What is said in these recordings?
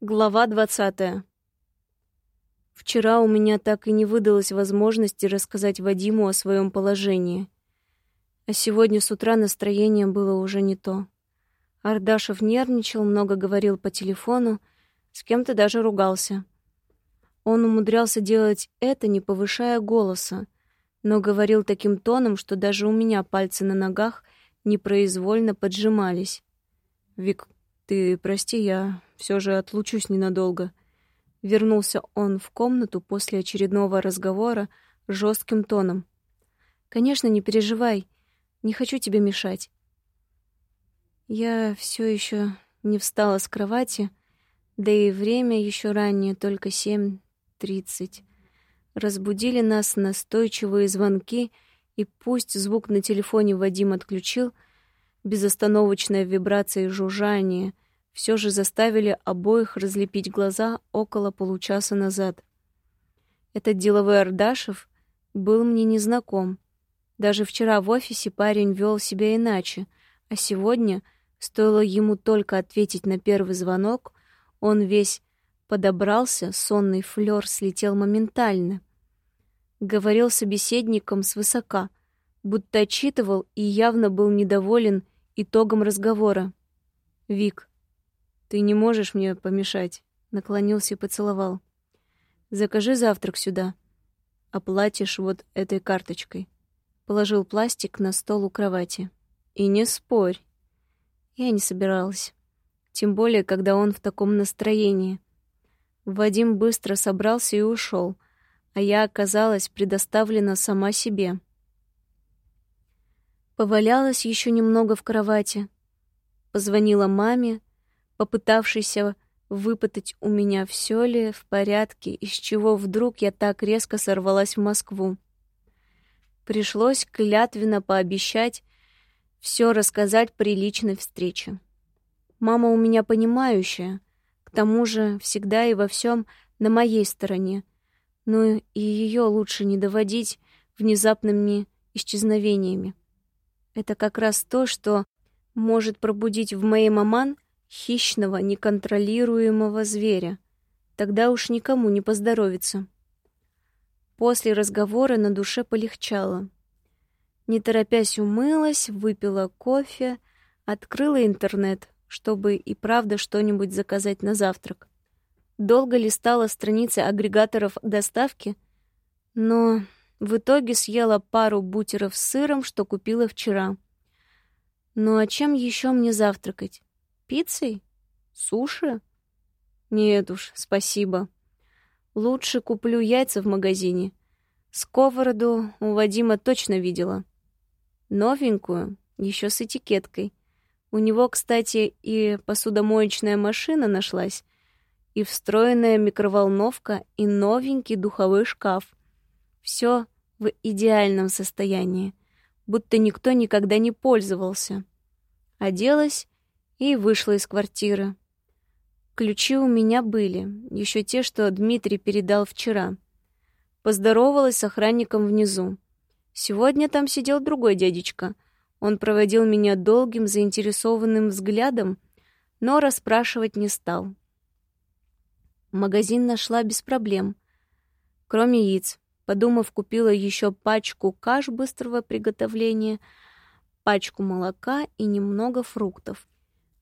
Глава 20. Вчера у меня так и не выдалось возможности рассказать Вадиму о своем положении. А сегодня с утра настроение было уже не то. Ардашев нервничал, много говорил по телефону, с кем-то даже ругался. Он умудрялся делать это, не повышая голоса, но говорил таким тоном, что даже у меня пальцы на ногах непроизвольно поджимались. «Вик, ты прости, я все же отлучусь ненадолго. Вернулся он в комнату после очередного разговора жестким тоном. Конечно, не переживай. Не хочу тебе мешать. Я все еще не встала с кровати, да и время еще раннее, только семь тридцать. Разбудили нас настойчивые звонки, и пусть звук на телефоне Вадим отключил, безостановочная вибрация и жужжание — все же заставили обоих разлепить глаза около получаса назад. Этот деловой Ардашев был мне незнаком. Даже вчера в офисе парень вел себя иначе, а сегодня, стоило ему только ответить на первый звонок, он весь подобрался, сонный флёр слетел моментально. Говорил собеседником свысока, будто отчитывал и явно был недоволен итогом разговора. «Вик, ты не можешь мне помешать. Наклонился и поцеловал. Закажи завтрак сюда. Оплатишь вот этой карточкой. Положил пластик на стол у кровати. И не спорь. Я не собиралась. Тем более, когда он в таком настроении. Вадим быстро собрался и ушел, а я оказалась предоставлена сама себе. Повалялась еще немного в кровати. Позвонила маме, попытавшийся выпытать у меня все ли в порядке, из чего вдруг я так резко сорвалась в Москву. Пришлось клятвенно пообещать все рассказать при личной встрече. Мама у меня понимающая, к тому же всегда и во всем на моей стороне, но и ее лучше не доводить внезапными исчезновениями. Это как раз то, что может пробудить в моей маман — хищного, неконтролируемого зверя. Тогда уж никому не поздоровится. После разговора на душе полегчало. Не торопясь умылась, выпила кофе, открыла интернет, чтобы и правда что-нибудь заказать на завтрак. Долго листала страницы агрегаторов доставки, но в итоге съела пару бутеров с сыром, что купила вчера. Ну а чем еще мне завтракать? Пиццей? Суши? Нет уж, спасибо. Лучше куплю яйца в магазине. Сковороду у Вадима точно видела. Новенькую, еще с этикеткой. У него, кстати, и посудомоечная машина нашлась, и встроенная микроволновка, и новенький духовой шкаф. Все в идеальном состоянии, будто никто никогда не пользовался. Оделась и вышла из квартиры. Ключи у меня были, еще те, что Дмитрий передал вчера. Поздоровалась с охранником внизу. Сегодня там сидел другой дядечка. Он проводил меня долгим, заинтересованным взглядом, но расспрашивать не стал. Магазин нашла без проблем. Кроме яиц, подумав, купила еще пачку каш быстрого приготовления, пачку молока и немного фруктов.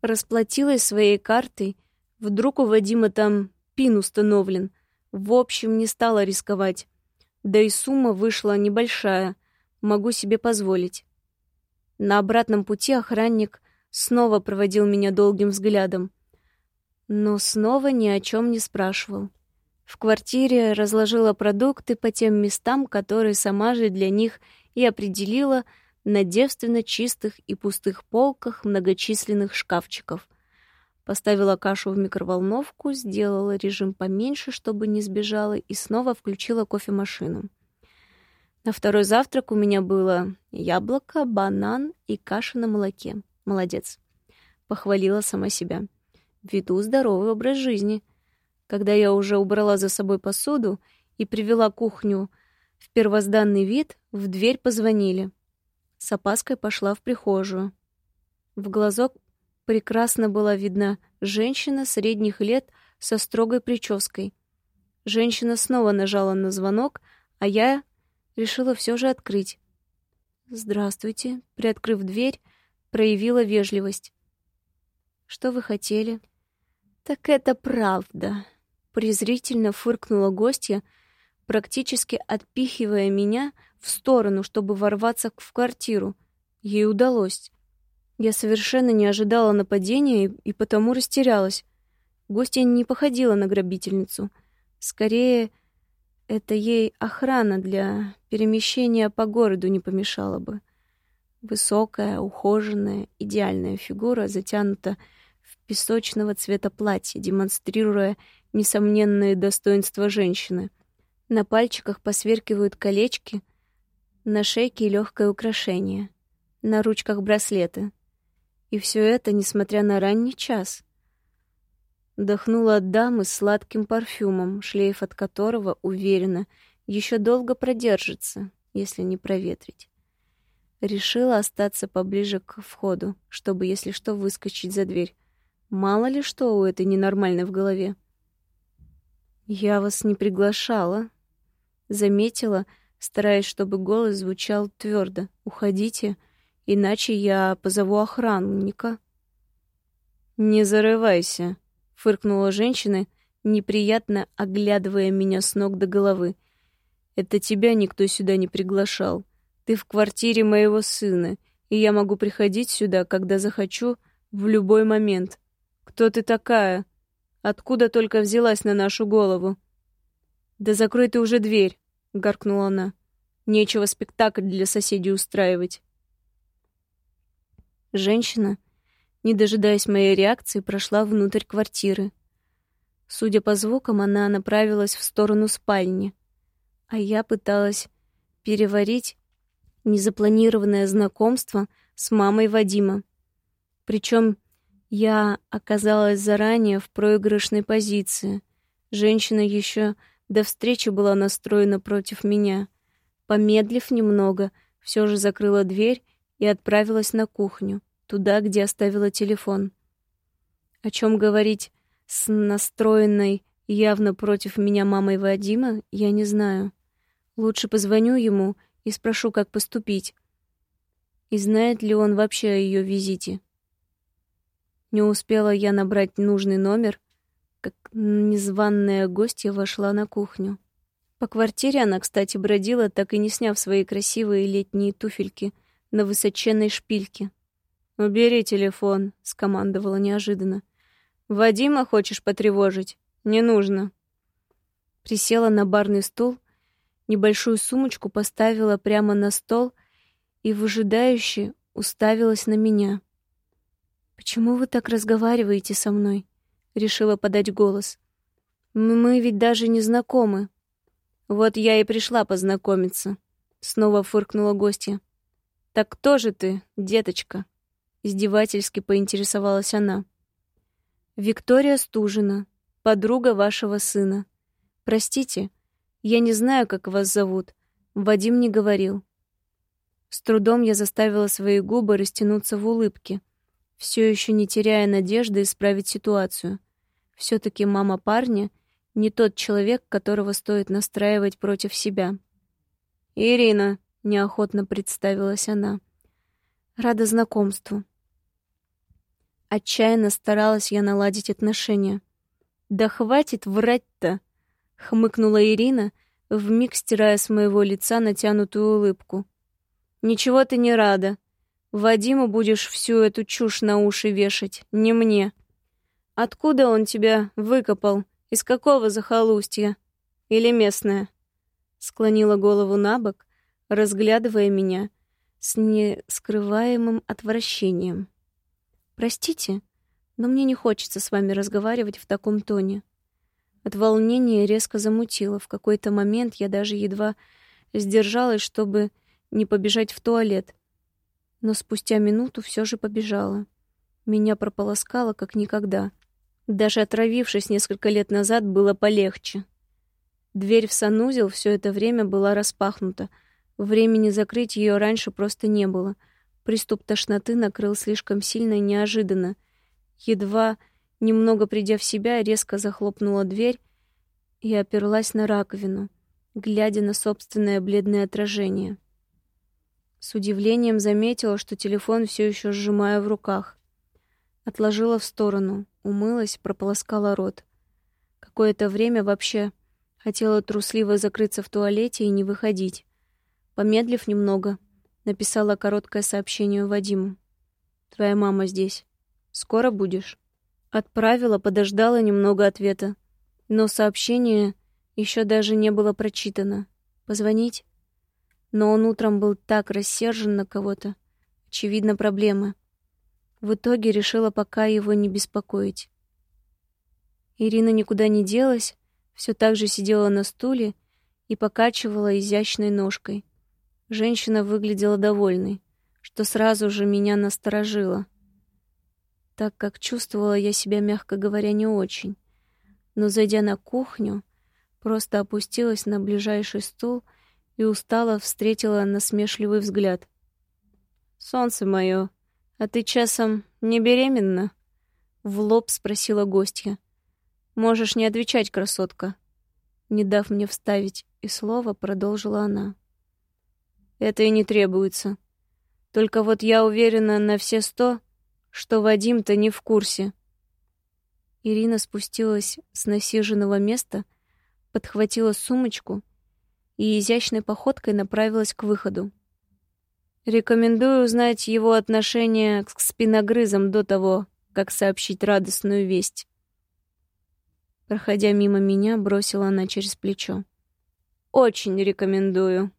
Расплатилась своей картой. Вдруг у Вадима там пин установлен. В общем, не стала рисковать. Да и сумма вышла небольшая. Могу себе позволить. На обратном пути охранник снова проводил меня долгим взглядом. Но снова ни о чем не спрашивал. В квартире разложила продукты по тем местам, которые сама же для них и определила — на девственно чистых и пустых полках многочисленных шкафчиков. Поставила кашу в микроволновку, сделала режим поменьше, чтобы не сбежала, и снова включила кофемашину. На второй завтрак у меня было яблоко, банан и каша на молоке. Молодец. Похвалила сама себя. Веду здоровый образ жизни. Когда я уже убрала за собой посуду и привела кухню в первозданный вид, в дверь позвонили — с опаской пошла в прихожую. В глазок прекрасно была видна женщина средних лет со строгой прической. Женщина снова нажала на звонок, а я решила все же открыть. «Здравствуйте», — приоткрыв дверь, проявила вежливость. «Что вы хотели?» «Так это правда», — презрительно фыркнула гостья, практически отпихивая меня в сторону, чтобы ворваться в квартиру. Ей удалось. Я совершенно не ожидала нападения и, и потому растерялась. Гостья не походила на грабительницу. Скорее, это ей охрана для перемещения по городу не помешала бы. Высокая, ухоженная, идеальная фигура затянута песочного цвета платье, демонстрируя несомненные достоинства женщины. На пальчиках посверкивают колечки, на шейке легкое украшение, на ручках браслеты. И все это, несмотря на ранний час. Дохнула от дамы сладким парфюмом, шлейф от которого, уверена, еще долго продержится, если не проветрить. Решила остаться поближе к входу, чтобы, если что, выскочить за дверь. Мало ли что у этой ненормальной в голове. «Я вас не приглашала», — заметила, стараясь, чтобы голос звучал твердо. «Уходите, иначе я позову охранника». «Не зарывайся», — фыркнула женщина, неприятно оглядывая меня с ног до головы. «Это тебя никто сюда не приглашал. Ты в квартире моего сына, и я могу приходить сюда, когда захочу, в любой момент. Кто ты такая? Откуда только взялась на нашу голову?» «Да закрой ты уже дверь», — гаркнула она. «Нечего спектакль для соседей устраивать». Женщина, не дожидаясь моей реакции, прошла внутрь квартиры. Судя по звукам, она направилась в сторону спальни, а я пыталась переварить незапланированное знакомство с мамой Вадима. Причем я оказалась заранее в проигрышной позиции. Женщина еще до встречи была настроена против меня. Помедлив немного, все же закрыла дверь и отправилась на кухню, туда, где оставила телефон. О чем говорить с настроенной явно против меня мамой Вадима, я не знаю. Лучше позвоню ему и спрошу, как поступить. И знает ли он вообще о ее визите. Не успела я набрать нужный номер, как незваная гостья вошла на кухню. По квартире она, кстати, бродила, так и не сняв свои красивые летние туфельки на высоченной шпильке. «Убери телефон», — скомандовала неожиданно. «Вадима хочешь потревожить? Не нужно». Присела на барный стул, небольшую сумочку поставила прямо на стол и выжидающе уставилась на меня. «Почему вы так разговариваете со мной?» решила подать голос. Мы ведь даже не знакомы. Вот я и пришла познакомиться. Снова фыркнула гостья. Так кто же ты, деточка? Издевательски поинтересовалась она. Виктория Стужина, подруга вашего сына. Простите, я не знаю, как вас зовут. Вадим не говорил. С трудом я заставила свои губы растянуться в улыбке все еще не теряя надежды исправить ситуацию. Все-таки мама парня не тот человек, которого стоит настраивать против себя. «Ирина», — неохотно представилась она. «Рада знакомству». Отчаянно старалась я наладить отношения. «Да хватит врать-то!» — хмыкнула Ирина, вмиг стирая с моего лица натянутую улыбку. «Ничего ты не рада. Вадиму будешь всю эту чушь на уши вешать, не мне. Откуда он тебя выкопал? Из какого захолустья? Или местное? Склонила голову на бок, разглядывая меня с нескрываемым отвращением. Простите, но мне не хочется с вами разговаривать в таком тоне. От волнения резко замутило. В какой-то момент я даже едва сдержалась, чтобы не побежать в туалет но спустя минуту все же побежала. Меня прополоскало как никогда. Даже отравившись несколько лет назад, было полегче. Дверь в санузел все это время была распахнута. Времени закрыть ее раньше просто не было. Приступ тошноты накрыл слишком сильно и неожиданно. Едва Немного придя в себя, резко захлопнула дверь и оперлась на раковину, глядя на собственное бледное отражение. С удивлением заметила, что телефон все еще сжимаю в руках. Отложила в сторону, умылась, прополоскала рот. Какое-то время вообще хотела трусливо закрыться в туалете и не выходить. Помедлив немного, написала короткое сообщение Вадиму. «Твоя мама здесь. Скоро будешь?» Отправила, подождала немного ответа. Но сообщение еще даже не было прочитано. Позвонить? Но он утром был так рассержен на кого-то. Очевидно, проблемы. В итоге решила пока его не беспокоить. Ирина никуда не делась, все так же сидела на стуле и покачивала изящной ножкой. Женщина выглядела довольной, что сразу же меня насторожило так как чувствовала я себя, мягко говоря, не очень. Но, зайдя на кухню, просто опустилась на ближайший стул и устало встретила насмешливый взгляд. «Солнце мое, а ты часом не беременна?» — в лоб спросила гостья. «Можешь не отвечать, красотка». Не дав мне вставить и слова, продолжила она. «Это и не требуется. Только вот я уверена на все сто, что Вадим-то не в курсе. Ирина спустилась с насиженного места, подхватила сумочку и изящной походкой направилась к выходу. Рекомендую узнать его отношение к спиногрызам до того, как сообщить радостную весть. Проходя мимо меня, бросила она через плечо. Очень рекомендую.